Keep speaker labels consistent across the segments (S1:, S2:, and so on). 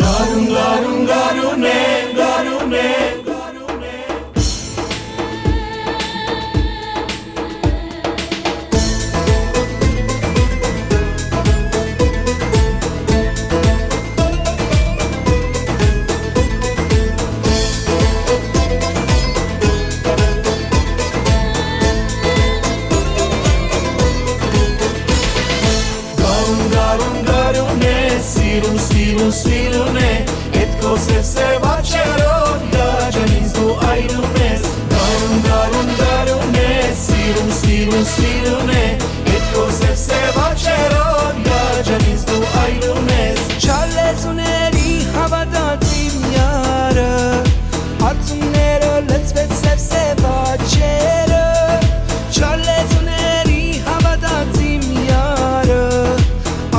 S1: Գարուն գարուն գարուն է գարուն է սիրուն է Էդ քո սև աչերով գաջան ինձ դու այրում ես
S2: Չալեզուների հավատացիմ յարը Արցունները լծվեց սև սև աչերը Չալեզուների հավատացիմ յարը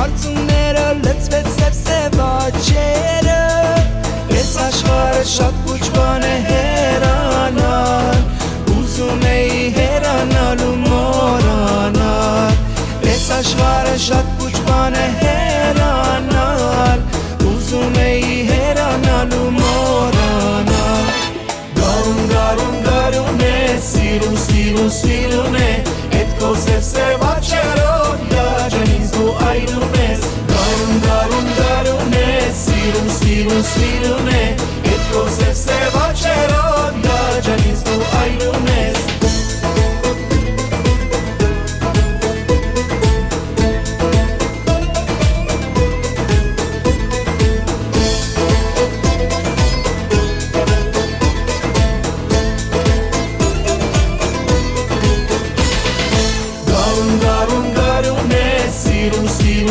S2: Արցունները լծվեց սև սև աչերը Ես աշխարը շատ շատ պուչ բան է հերանալ Ուզում էի հերանալ ու մորանալ
S1: Գարուն գարուն գարուն է սիրուն սիրուն սիրուն է Էդ քո սև աչերով գաջան ինձ դու այրում ես Գարուն գարուն գարուն է սիրուն սիրուն սիրուն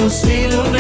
S1: սիրուն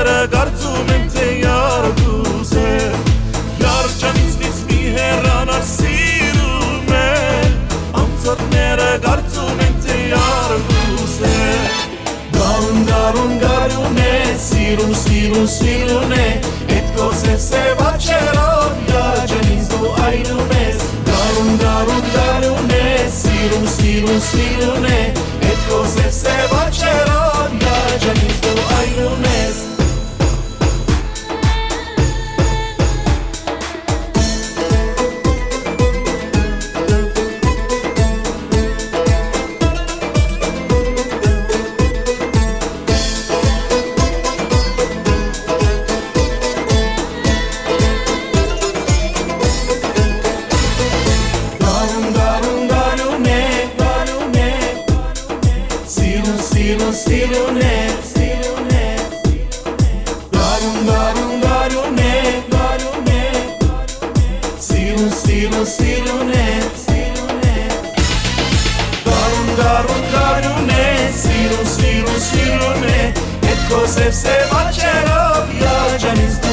S3: Անցորդները գարձում են թե յարգուզ է Երջանիցնից մի հերանար սիրում է Անցորդները գարձում են թե յարգուզ է
S1: Գարուն գարուն գարուն է սիրուն սիրուն սիրուն է Էդ քո սև աչերով գաջան ինձ դու այրում ես Գարուն գարուն գարուն է սիրուն սիրուն սիրուն է Էդ քո սև աչերով Էդ քո սև սև աչերով յաջան